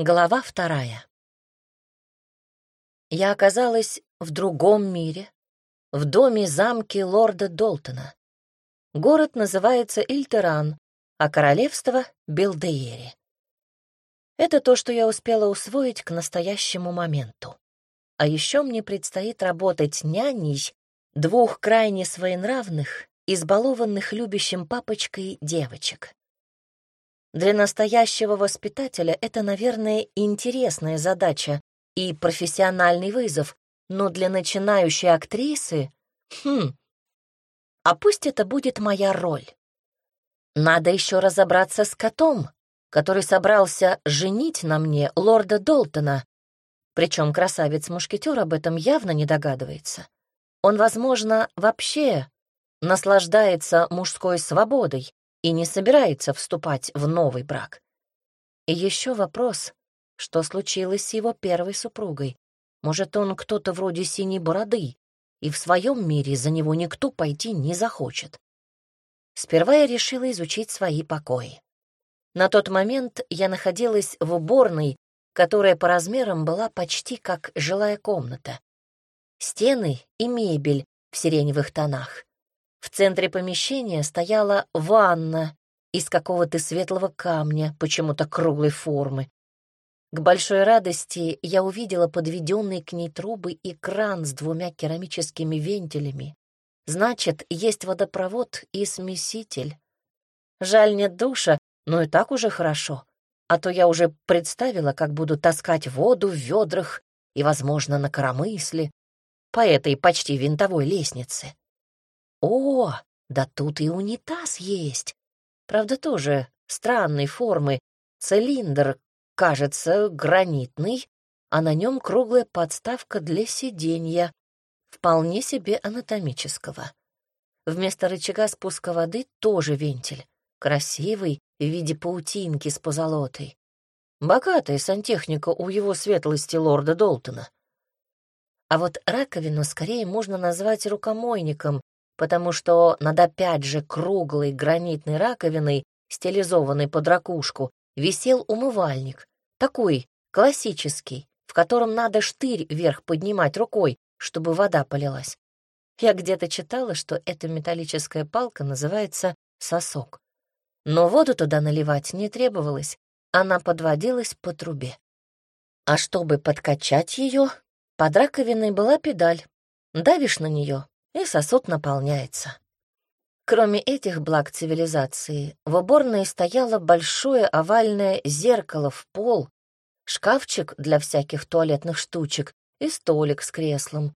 Глава вторая. Я оказалась в другом мире, в доме замки лорда Долтона. Город называется Ильтеран, а королевство — Белдеери. Это то, что я успела усвоить к настоящему моменту. А еще мне предстоит работать няней двух крайне своенравных, избалованных любящим папочкой девочек. Для настоящего воспитателя это, наверное, интересная задача и профессиональный вызов, но для начинающей актрисы... Хм... А пусть это будет моя роль. Надо еще разобраться с котом, который собрался женить на мне лорда Долтона, причем красавец-мушкетер об этом явно не догадывается. Он, возможно, вообще наслаждается мужской свободой, и не собирается вступать в новый брак. И еще вопрос, что случилось с его первой супругой. Может, он кто-то вроде синей бороды, и в своем мире за него никто пойти не захочет. Сперва я решила изучить свои покои. На тот момент я находилась в уборной, которая по размерам была почти как жилая комната. Стены и мебель в сиреневых тонах. В центре помещения стояла ванна из какого-то светлого камня, почему-то круглой формы. К большой радости я увидела подведенный к ней трубы и кран с двумя керамическими вентилями. Значит, есть водопровод и смеситель. Жаль, нет душа, но и так уже хорошо. А то я уже представила, как буду таскать воду в ведрах и, возможно, на коромысле по этой почти винтовой лестнице. О, да тут и унитаз есть. Правда, тоже странной формы. Цилиндр, кажется, гранитный, а на нем круглая подставка для сиденья, вполне себе анатомического. Вместо рычага спуска воды тоже вентиль, красивый, в виде паутинки с позолотой. Богатая сантехника у его светлости лорда Долтона. А вот раковину скорее можно назвать рукомойником, потому что над опять же круглой гранитной раковиной, стилизованной под ракушку, висел умывальник, такой классический, в котором надо штырь вверх поднимать рукой, чтобы вода полилась. Я где-то читала, что эта металлическая палка называется сосок. Но воду туда наливать не требовалось, она подводилась по трубе. А чтобы подкачать ее, под раковиной была педаль. Давишь на нее, и сосуд наполняется. Кроме этих благ цивилизации, в уборной стояло большое овальное зеркало в пол, шкафчик для всяких туалетных штучек и столик с креслом.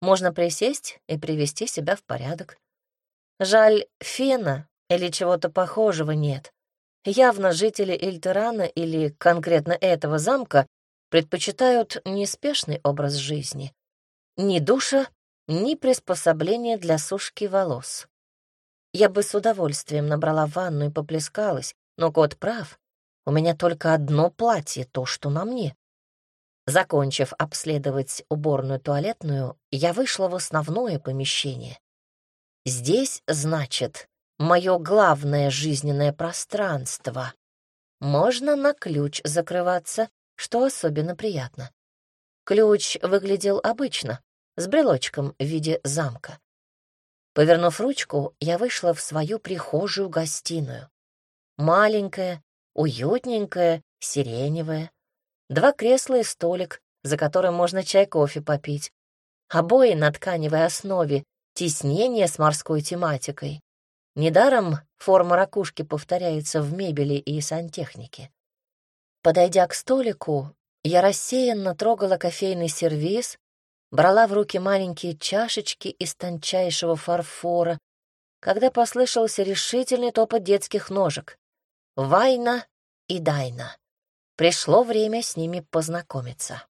Можно присесть и привести себя в порядок. Жаль, фена или чего-то похожего нет. Явно жители Эльтерана или конкретно этого замка предпочитают неспешный образ жизни. Ни душа, ни приспособления для сушки волос. Я бы с удовольствием набрала ванну и поплескалась, но кот прав. У меня только одно платье, то, что на мне. Закончив обследовать уборную туалетную, я вышла в основное помещение. Здесь, значит, мое главное жизненное пространство. Можно на ключ закрываться, что особенно приятно. Ключ выглядел обычно, с брелочком в виде замка. Повернув ручку, я вышла в свою прихожую гостиную. Маленькая, уютненькая, сиреневая. Два кресла и столик, за которым можно чай-кофе попить. Обои на тканевой основе, тиснение с морской тематикой. Недаром форма ракушки повторяется в мебели и сантехнике. Подойдя к столику, я рассеянно трогала кофейный сервиз, брала в руки маленькие чашечки из тончайшего фарфора, когда послышался решительный топот детских ножек. Вайна и Дайна. Пришло время с ними познакомиться.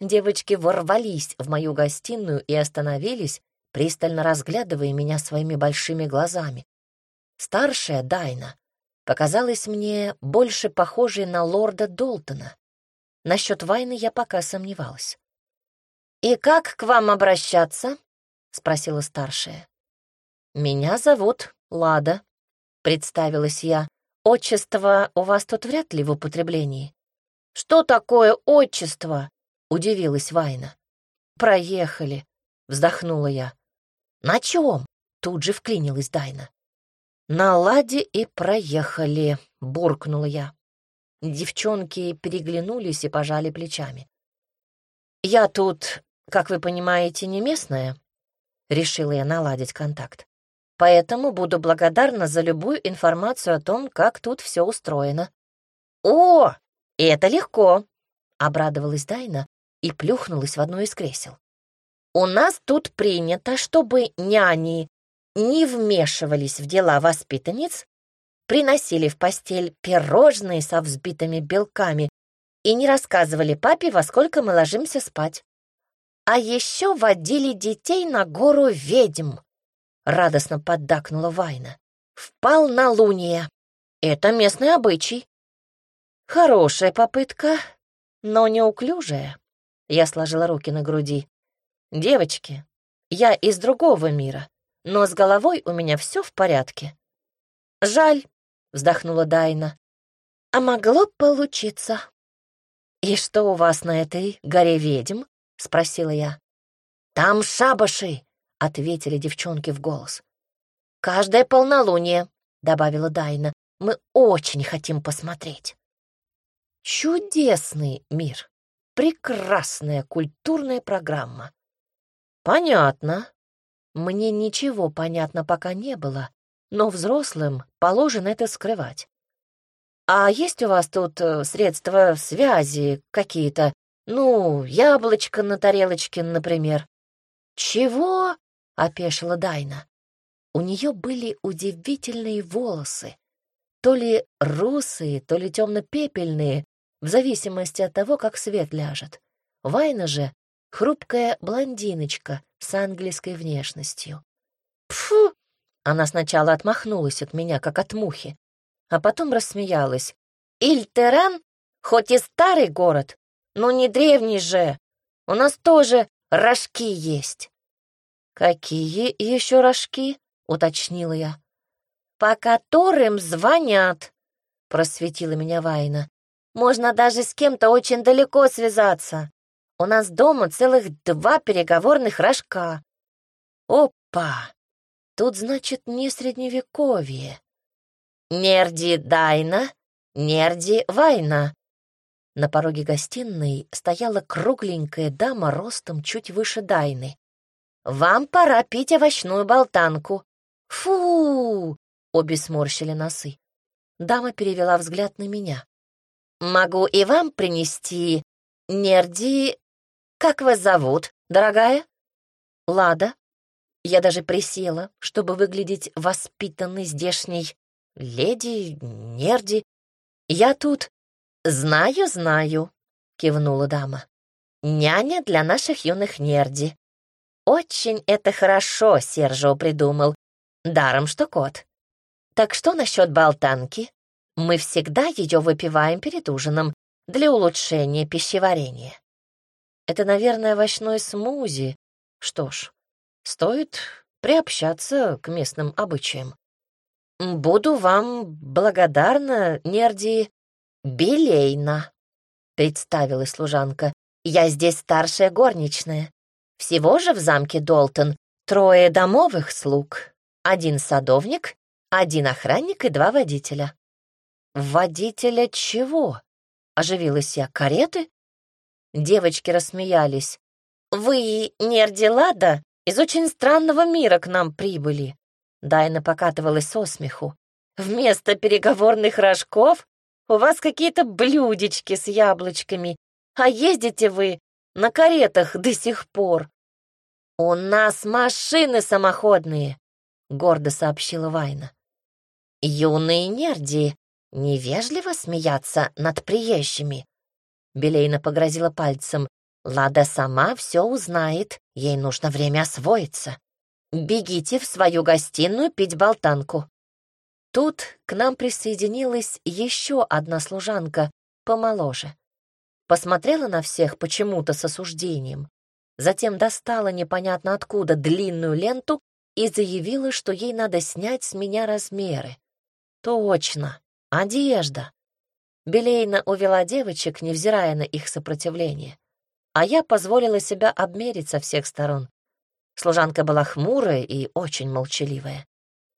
Девочки ворвались в мою гостиную и остановились, пристально разглядывая меня своими большими глазами. Старшая Дайна показалась мне больше похожей на лорда Долтона. Насчет Вайны я пока сомневалась. «И как к вам обращаться?» — спросила старшая. «Меня зовут Лада», — представилась я. «Отчество у вас тут вряд ли в употреблении». Что такое отчество? Удивилась Вайна. Проехали, вздохнула я. На чем? Тут же вклинилась Дайна. На ладе и проехали, буркнула я. Девчонки переглянулись и пожали плечами. «Я тут, как вы понимаете, не местная», — решила я наладить контакт. «Поэтому буду благодарна за любую информацию о том, как тут все устроено». «О, это легко!» — обрадовалась Дайна и плюхнулась в одно из кресел. «У нас тут принято, чтобы няни не вмешивались в дела воспитанниц, приносили в постель пирожные со взбитыми белками и не рассказывали папе, во сколько мы ложимся спать. А еще водили детей на гору ведьм, — радостно поддакнула Вайна. В полнолуние. Это местный обычай. Хорошая попытка, но неуклюжая. Я сложила руки на груди. Девочки, я из другого мира, но с головой у меня все в порядке. Жаль, — вздохнула Дайна. «А могло получиться». «И что у вас на этой горе ведьм?» — спросила я. «Там шабаши», — ответили девчонки в голос. «Каждое полнолуние», — добавила Дайна. «Мы очень хотим посмотреть». Чудесный мир. Прекрасная культурная программа. Понятно. Мне ничего понятно пока не было, но взрослым положено это скрывать. А есть у вас тут э, средства связи какие-то? Ну, яблочко на тарелочке, например. Чего? — опешила Дайна. У нее были удивительные волосы. То ли русые, то ли темно-пепельные, в зависимости от того, как свет ляжет. Вайна же — хрупкая блондиночка с английской внешностью. Пфу! Она сначала отмахнулась от меня, как от мухи, а потом рассмеялась. «Ильтеран, хоть и старый город, но не древний же. У нас тоже рожки есть». «Какие еще рожки?» — уточнила я. «По которым звонят», — просветила меня Вайна. «Можно даже с кем-то очень далеко связаться. У нас дома целых два переговорных рожка». «Опа! Тут, значит, не средневековье. Нерди Дайна, Нерди Вайна. На пороге гостиной стояла кругленькая дама ростом чуть выше Дайны. «Вам пора пить овощную болтанку». «Фу!» — обе сморщили носы. Дама перевела взгляд на меня. «Могу и вам принести, Нерди... Как вас зовут, дорогая?» «Лада», я даже присела, чтобы выглядеть воспитанной здешней леди, нерди. Я тут... Знаю, знаю, кивнула дама. Няня для наших юных нерди. Очень это хорошо Сержио придумал. Даром, что кот. Так что насчет болтанки? Мы всегда ее выпиваем перед ужином для улучшения пищеварения. Это, наверное, овощной смузи. Что ж, Стоит приобщаться к местным обычаям. «Буду вам благодарна, Нерди Белейна», — представилась служанка. «Я здесь старшая горничная. Всего же в замке Долтон трое домовых слуг, один садовник, один охранник и два водителя». «Водителя чего?» — оживилась я. «Кареты?» Девочки рассмеялись. «Вы, Нерди Лада, из очень странного мира к нам прибыли». Дайна покатывалась со смеху. «Вместо переговорных рожков у вас какие-то блюдечки с яблочками, а ездите вы на каретах до сих пор». «У нас машины самоходные», — гордо сообщила Вайна. «Юные нерди невежливо смеяться над приезжими». Белейна погрозила пальцем. Лада сама все узнает, ей нужно время освоиться. Бегите в свою гостиную пить болтанку. Тут к нам присоединилась еще одна служанка, помоложе. Посмотрела на всех почему-то с осуждением. Затем достала непонятно откуда длинную ленту и заявила, что ей надо снять с меня размеры. Точно, одежда. Белейна увела девочек, невзирая на их сопротивление. А я позволила себя обмерить со всех сторон. Служанка была хмурая и очень молчаливая.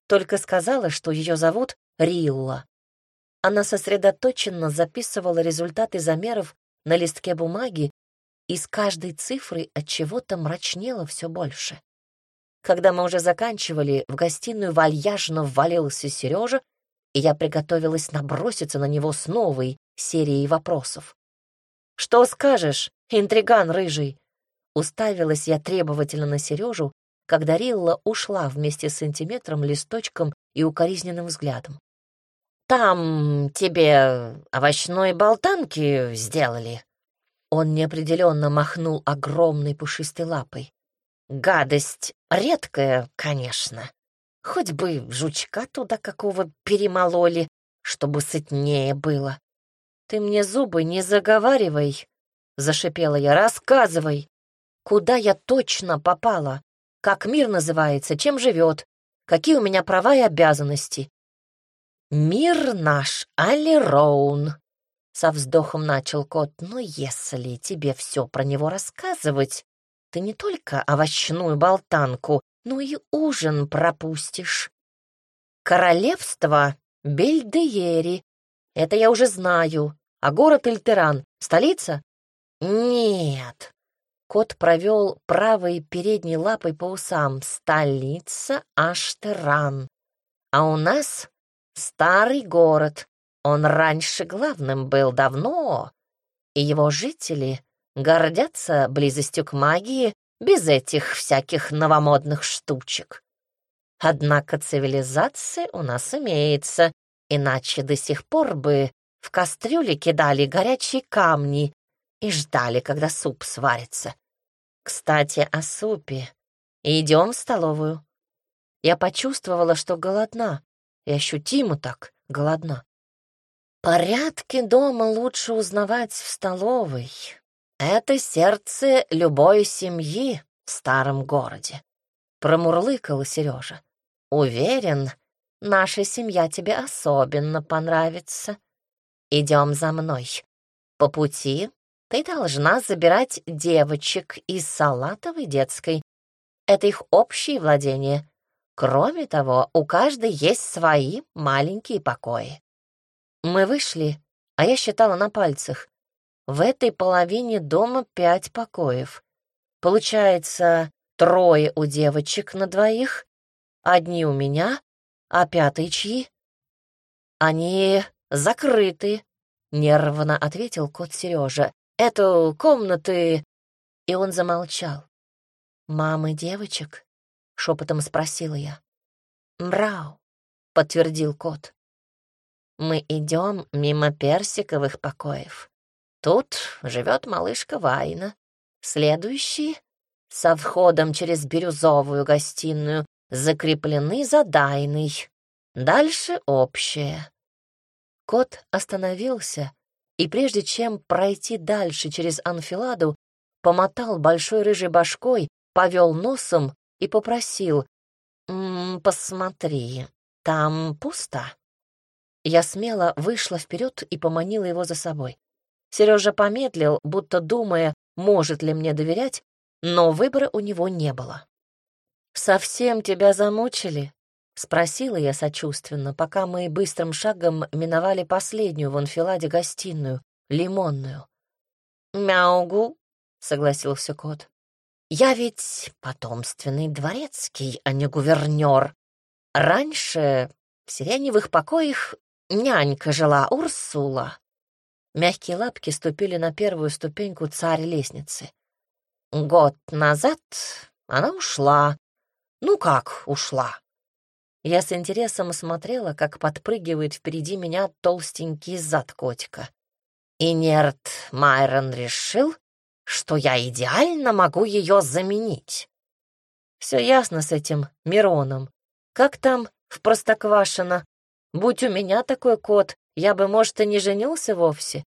Только сказала, что ее зовут Рилла. Она сосредоточенно записывала результаты замеров на листке бумаги, и с каждой цифрой от чего-то мрачнело все больше. Когда мы уже заканчивали, в гостиную вальяжно ввалился Сережа, и я приготовилась наброситься на него с новой серией вопросов. «Что скажешь, интриган рыжий?» Уставилась я требовательно на Сережу, когда Рилла ушла вместе с сантиметром, листочком и укоризненным взглядом. «Там тебе овощной болтанки сделали?» Он неопределенно махнул огромной пушистой лапой. «Гадость редкая, конечно. Хоть бы жучка туда какого перемололи, чтобы сытнее было. Ты мне зубы не заговаривай, — зашипела я, — рассказывай, куда я точно попала, как мир называется, чем живет, какие у меня права и обязанности. «Мир наш, Алироун», — со вздохом начал кот, «но если тебе все про него рассказывать, ты не только овощную болтанку, но и ужин пропустишь. Королевство Бельдеери, это я уже знаю, а город Эльтеран, столица? Нет. Кот провел правой передней лапой по усам. Столица Аштеран. А у нас Старый город. Он раньше главным был давно, и его жители гордятся близостью к магии без этих всяких новомодных штучек. Однако цивилизация у нас имеется, иначе до сих пор бы в кастрюле кидали горячие камни и ждали, когда суп сварится. Кстати, о супе. Идем в столовую. Я почувствовала, что голодна и ощутимо так голодна. Порядки дома лучше узнавать в столовой. Это сердце любой семьи в старом городе. Промурлыкал Сережа. Уверен, наша семья тебе особенно понравится. Идем за мной. По пути ты должна забирать девочек из салатовой детской. Это их общее владение. Кроме того, у каждой есть свои маленькие покои. Мы вышли, а я считала на пальцах. В этой половине дома пять покоев. Получается, трое у девочек на двоих, одни у меня, а пятый чьи? Они закрыты, нервно ответил кот Сережа. Эту комнаты... И он замолчал. Мамы девочек? — шепотом спросила я. «Мрау», — подтвердил кот. «Мы идем мимо персиковых покоев. Тут живет малышка Вайна. Следующие, со входом через бирюзовую гостиную, закреплены за Дайной. Дальше общее». Кот остановился, и прежде чем пройти дальше через анфиладу, помотал большой рыжей башкой, повел носом и попросил «М -м, «Посмотри, там пусто». Я смело вышла вперед и поманила его за собой. Сережа помедлил, будто думая, может ли мне доверять, но выбора у него не было. «Совсем тебя замучили?» — спросила я сочувственно, пока мы быстрым шагом миновали последнюю в анфиладе гостиную, лимонную. «Мяугу», — согласился кот. Я ведь потомственный дворецкий, а не гувернер. Раньше в сиреневых покоях нянька жила Урсула. Мягкие лапки ступили на первую ступеньку царь-лестницы. Год назад она ушла. Ну как ушла? Я с интересом смотрела, как подпрыгивает впереди меня толстенький зад котика. И Нерт Майрон решил, что я идеально могу ее заменить. Все ясно с этим Мироном. Как там в Простоквашино? Будь у меня такой кот, я бы, может, и не женился вовсе.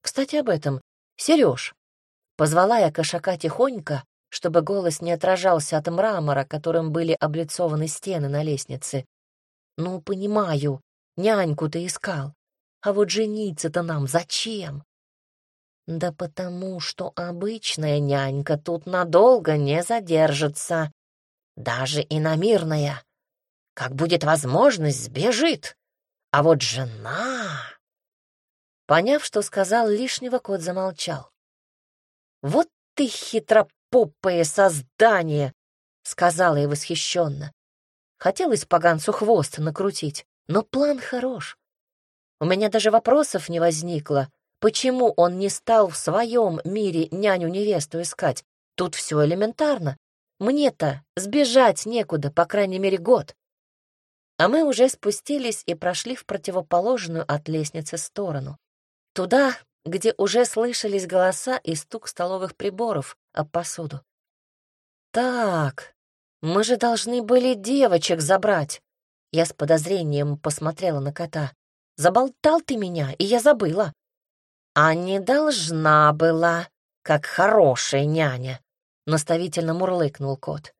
Кстати, об этом. Сереж. Позвала я кошака тихонько, чтобы голос не отражался от мрамора, которым были облицованы стены на лестнице. Ну, понимаю, няньку ты искал. А вот жениться-то нам зачем? Да потому что обычная нянька тут надолго не задержится, даже иномирная. Как будет возможность, сбежит. А вот жена... Поняв, что сказал лишнего, кот замолчал. «Вот ты хитропопое создание!» — сказала и восхищенно. Хотелось поганцу хвост накрутить, но план хорош. У меня даже вопросов не возникло, почему он не стал в своем мире няню-невесту искать. Тут все элементарно. Мне-то сбежать некуда, по крайней мере, год. А мы уже спустились и прошли в противоположную от лестницы сторону. Туда, где уже слышались голоса и стук столовых приборов об посуду. «Так, мы же должны были девочек забрать!» Я с подозрением посмотрела на кота. «Заболтал ты меня, и я забыла». «А не должна была, как хорошая няня», — наставительно мурлыкнул кот.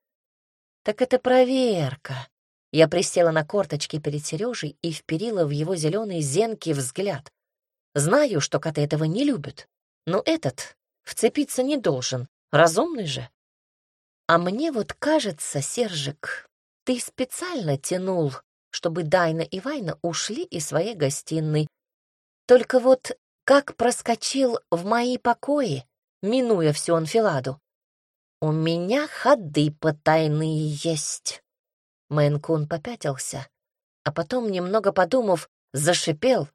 «Так это проверка». Я присела на корточки перед Сережей и вперила в его зеленый зенкий взгляд. Знаю, что коты этого не любят, но этот вцепиться не должен, разумный же. А мне вот кажется, Сержик, ты специально тянул, чтобы Дайна и Вайна ушли из своей гостиной. Только вот как проскочил в мои покои, минуя всю анфиладу. У меня ходы потайные есть. Мэнкун попятился, а потом, немного подумав, зашипел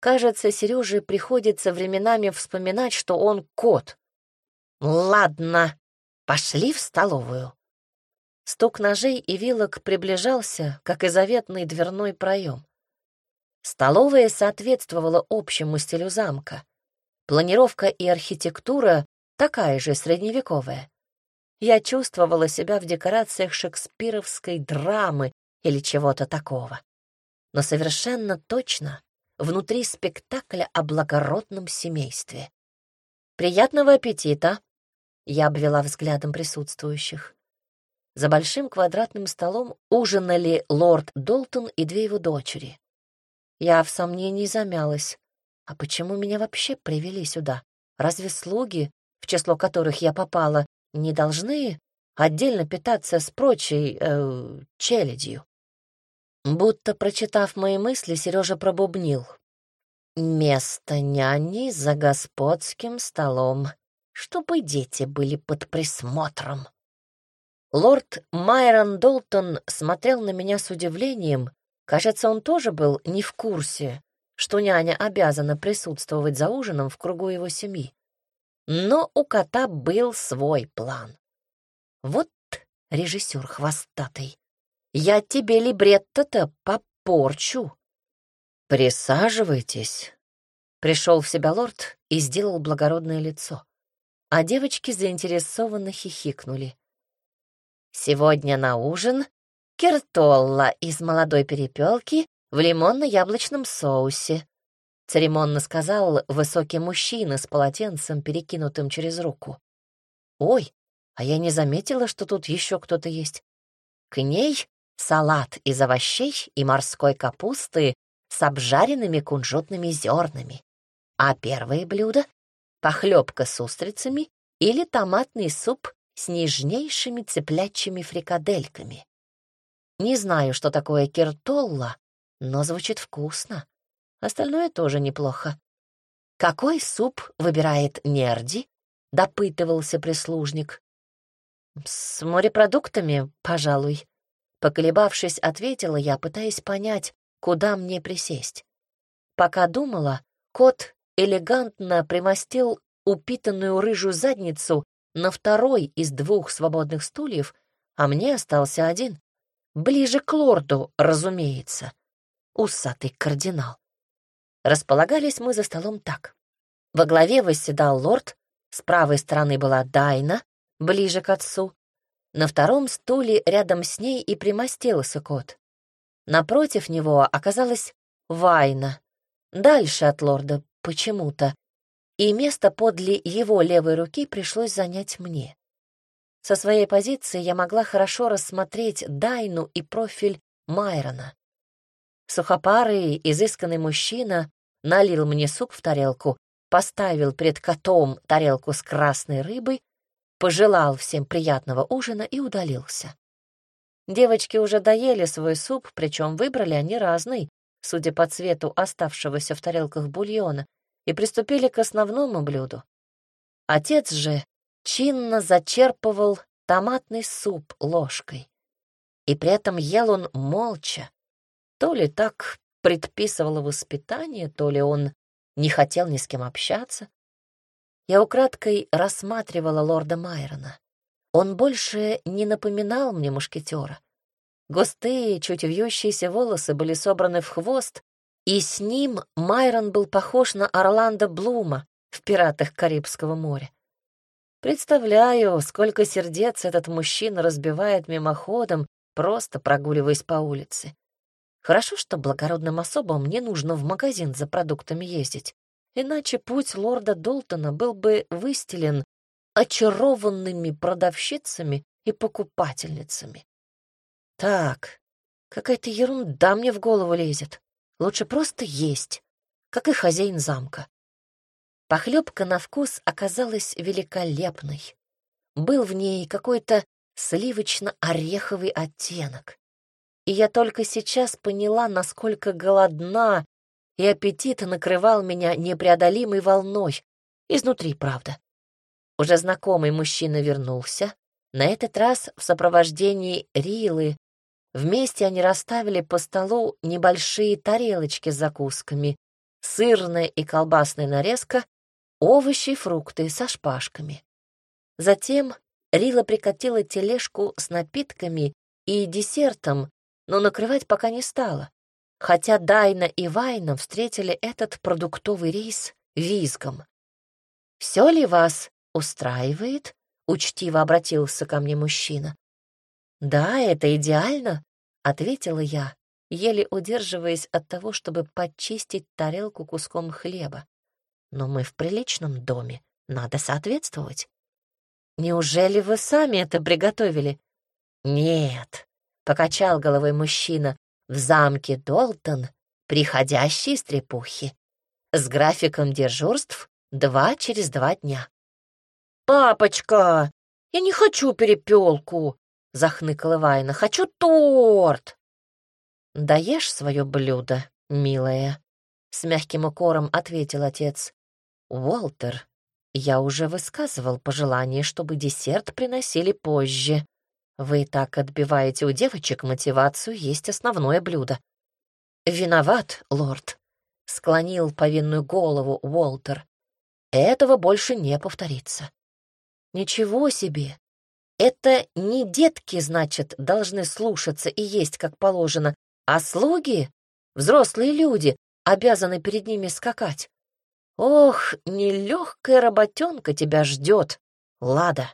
Кажется, Сереже приходится временами вспоминать, что он кот. «Ладно, пошли в столовую». Стук ножей и вилок приближался, как и заветный дверной проем. Столовая соответствовала общему стилю замка. Планировка и архитектура такая же средневековая. Я чувствовала себя в декорациях шекспировской драмы или чего-то такого. Но совершенно точно внутри спектакля о благородном семействе. «Приятного аппетита!» — я обвела взглядом присутствующих. За большим квадратным столом ужинали лорд Долтон и две его дочери. Я в сомнении замялась. А почему меня вообще привели сюда? Разве слуги, в число которых я попала, не должны отдельно питаться с прочей э, челядью? Будто прочитав мои мысли, Сережа пробубнил. «Место няни за господским столом, чтобы дети были под присмотром». Лорд Майрон Долтон смотрел на меня с удивлением. Кажется, он тоже был не в курсе, что няня обязана присутствовать за ужином в кругу его семьи. Но у кота был свой план. Вот режиссер хвостатый. Я тебе либретто-то попорчу. Присаживайтесь. Пришел в себя лорд и сделал благородное лицо. А девочки заинтересованно хихикнули. Сегодня на ужин кертолла из молодой перепелки в лимонно-яблочном соусе, церемонно сказал высокий мужчина с полотенцем, перекинутым через руку. Ой, а я не заметила, что тут еще кто-то есть. К ней салат из овощей и морской капусты с обжаренными кунжутными зернами. А первое блюдо — похлебка с устрицами или томатный суп с нежнейшими цыплячьими фрикадельками. Не знаю, что такое киртолла, но звучит вкусно. Остальное тоже неплохо. «Какой суп выбирает Нерди?» — допытывался прислужник. «С морепродуктами, пожалуй», Поколебавшись, ответила я, пытаясь понять, куда мне присесть. Пока думала, кот элегантно примостил упитанную рыжую задницу на второй из двух свободных стульев, а мне остался один. Ближе к лорду, разумеется. Усатый кардинал. Располагались мы за столом так. Во главе восседал лорд, с правой стороны была Дайна, ближе к отцу, на втором стуле рядом с ней и примостился кот. Напротив него оказалась Вайна, дальше от лорда почему-то, и место подле его левой руки пришлось занять мне. Со своей позиции я могла хорошо рассмотреть Дайну и профиль Майрона. Сухопарый, изысканный мужчина, налил мне суп в тарелку, поставил перед котом тарелку с красной рыбой, пожелал всем приятного ужина и удалился. Девочки уже доели свой суп, причем выбрали они разный, судя по цвету оставшегося в тарелках бульона, и приступили к основному блюду. Отец же чинно зачерпывал томатный суп ложкой. И при этом ел он молча. То ли так предписывало воспитание, то ли он не хотел ни с кем общаться. Я украдкой рассматривала лорда Майрона. Он больше не напоминал мне мушкетера. Густые, чуть вьющиеся волосы были собраны в хвост, и с ним Майрон был похож на Орландо Блума в «Пиратах Карибского моря». Представляю, сколько сердец этот мужчина разбивает мимоходом, просто прогуливаясь по улице. Хорошо, что благородным особам не нужно в магазин за продуктами ездить, иначе путь лорда Долтона был бы выстелен очарованными продавщицами и покупательницами. Так, какая-то ерунда мне в голову лезет. Лучше просто есть, как и хозяин замка. Похлебка на вкус оказалась великолепной. Был в ней какой-то сливочно-ореховый оттенок. И я только сейчас поняла, насколько голодна, и аппетит накрывал меня непреодолимой волной. Изнутри, правда. Уже знакомый мужчина вернулся, на этот раз в сопровождении Рилы. Вместе они расставили по столу небольшие тарелочки с закусками, сырная и колбасная нарезка овощи и фрукты со шпажками. Затем Рила прикатила тележку с напитками и десертом, но накрывать пока не стала, хотя Дайна и Вайна встретили этот продуктовый рейс визгом. «Все ли вас устраивает?» — учтиво обратился ко мне мужчина. «Да, это идеально», — ответила я, еле удерживаясь от того, чтобы подчистить тарелку куском хлеба но мы в приличном доме, надо соответствовать. Неужели вы сами это приготовили? Нет, покачал головой мужчина. В замке Долтон приходящие стрепухи. С графиком дежурств два через два дня. «Папочка, я не хочу перепелку!» — захныкала Вайна. «Хочу торт!» «Даешь свое блюдо, милая?» — с мягким укором ответил отец. «Уолтер, я уже высказывал пожелание, чтобы десерт приносили позже. Вы так отбиваете у девочек мотивацию есть основное блюдо». «Виноват, лорд», — склонил повинную голову Уолтер. «Этого больше не повторится». «Ничего себе! Это не детки, значит, должны слушаться и есть как положено, а слуги, взрослые люди, обязаны перед ними скакать. Ох, нелегкая работенка тебя ждет, Лада.